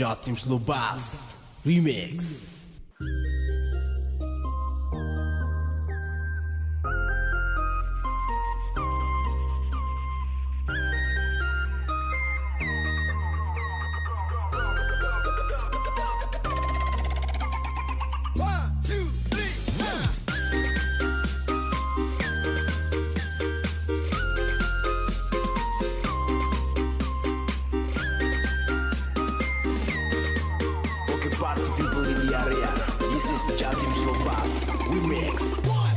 Jotim Slobaz Remix. party people in the area. This is Jatim Slow Bass. We mix.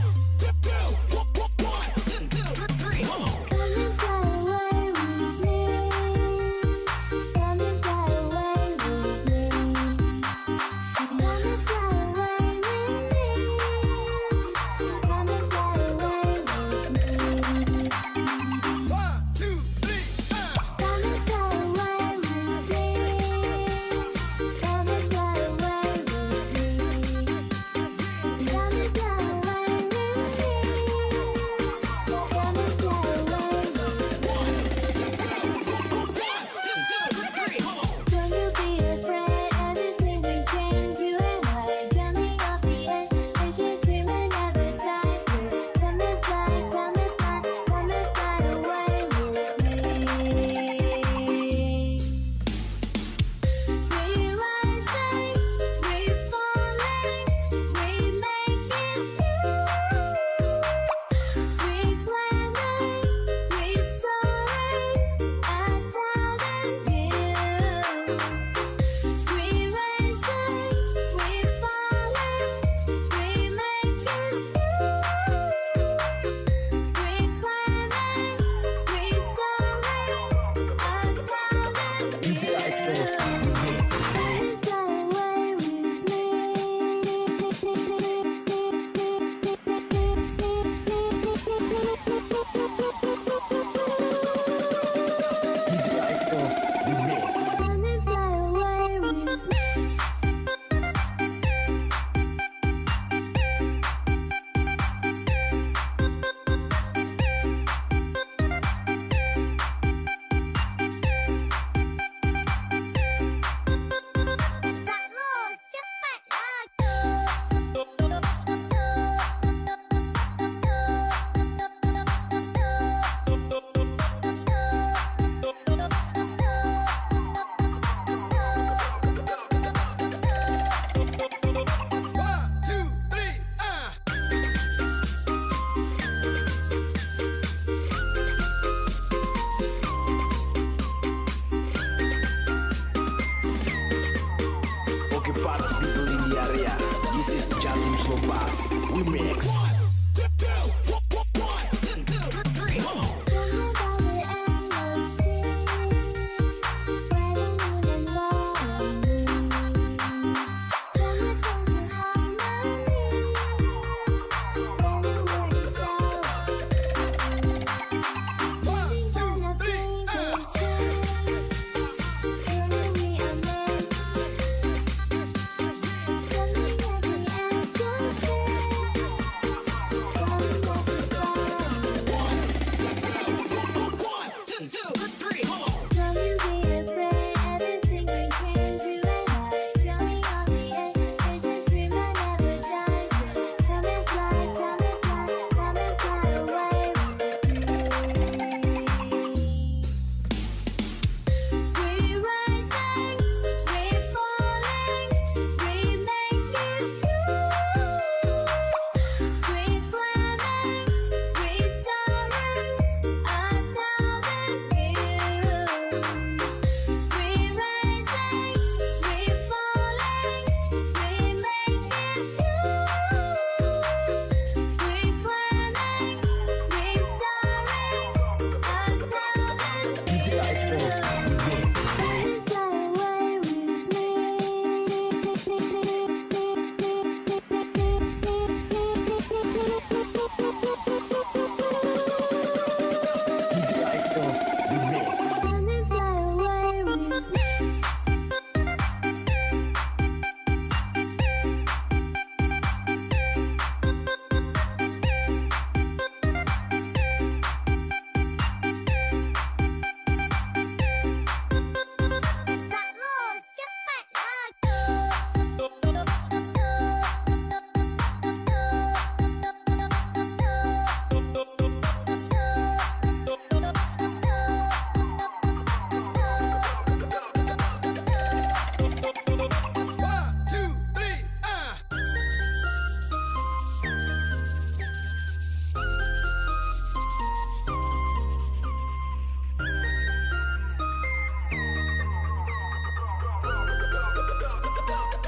party people in the area. This is Jatim Slow Bass. We mix. One,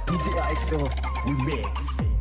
DJ AXL Remix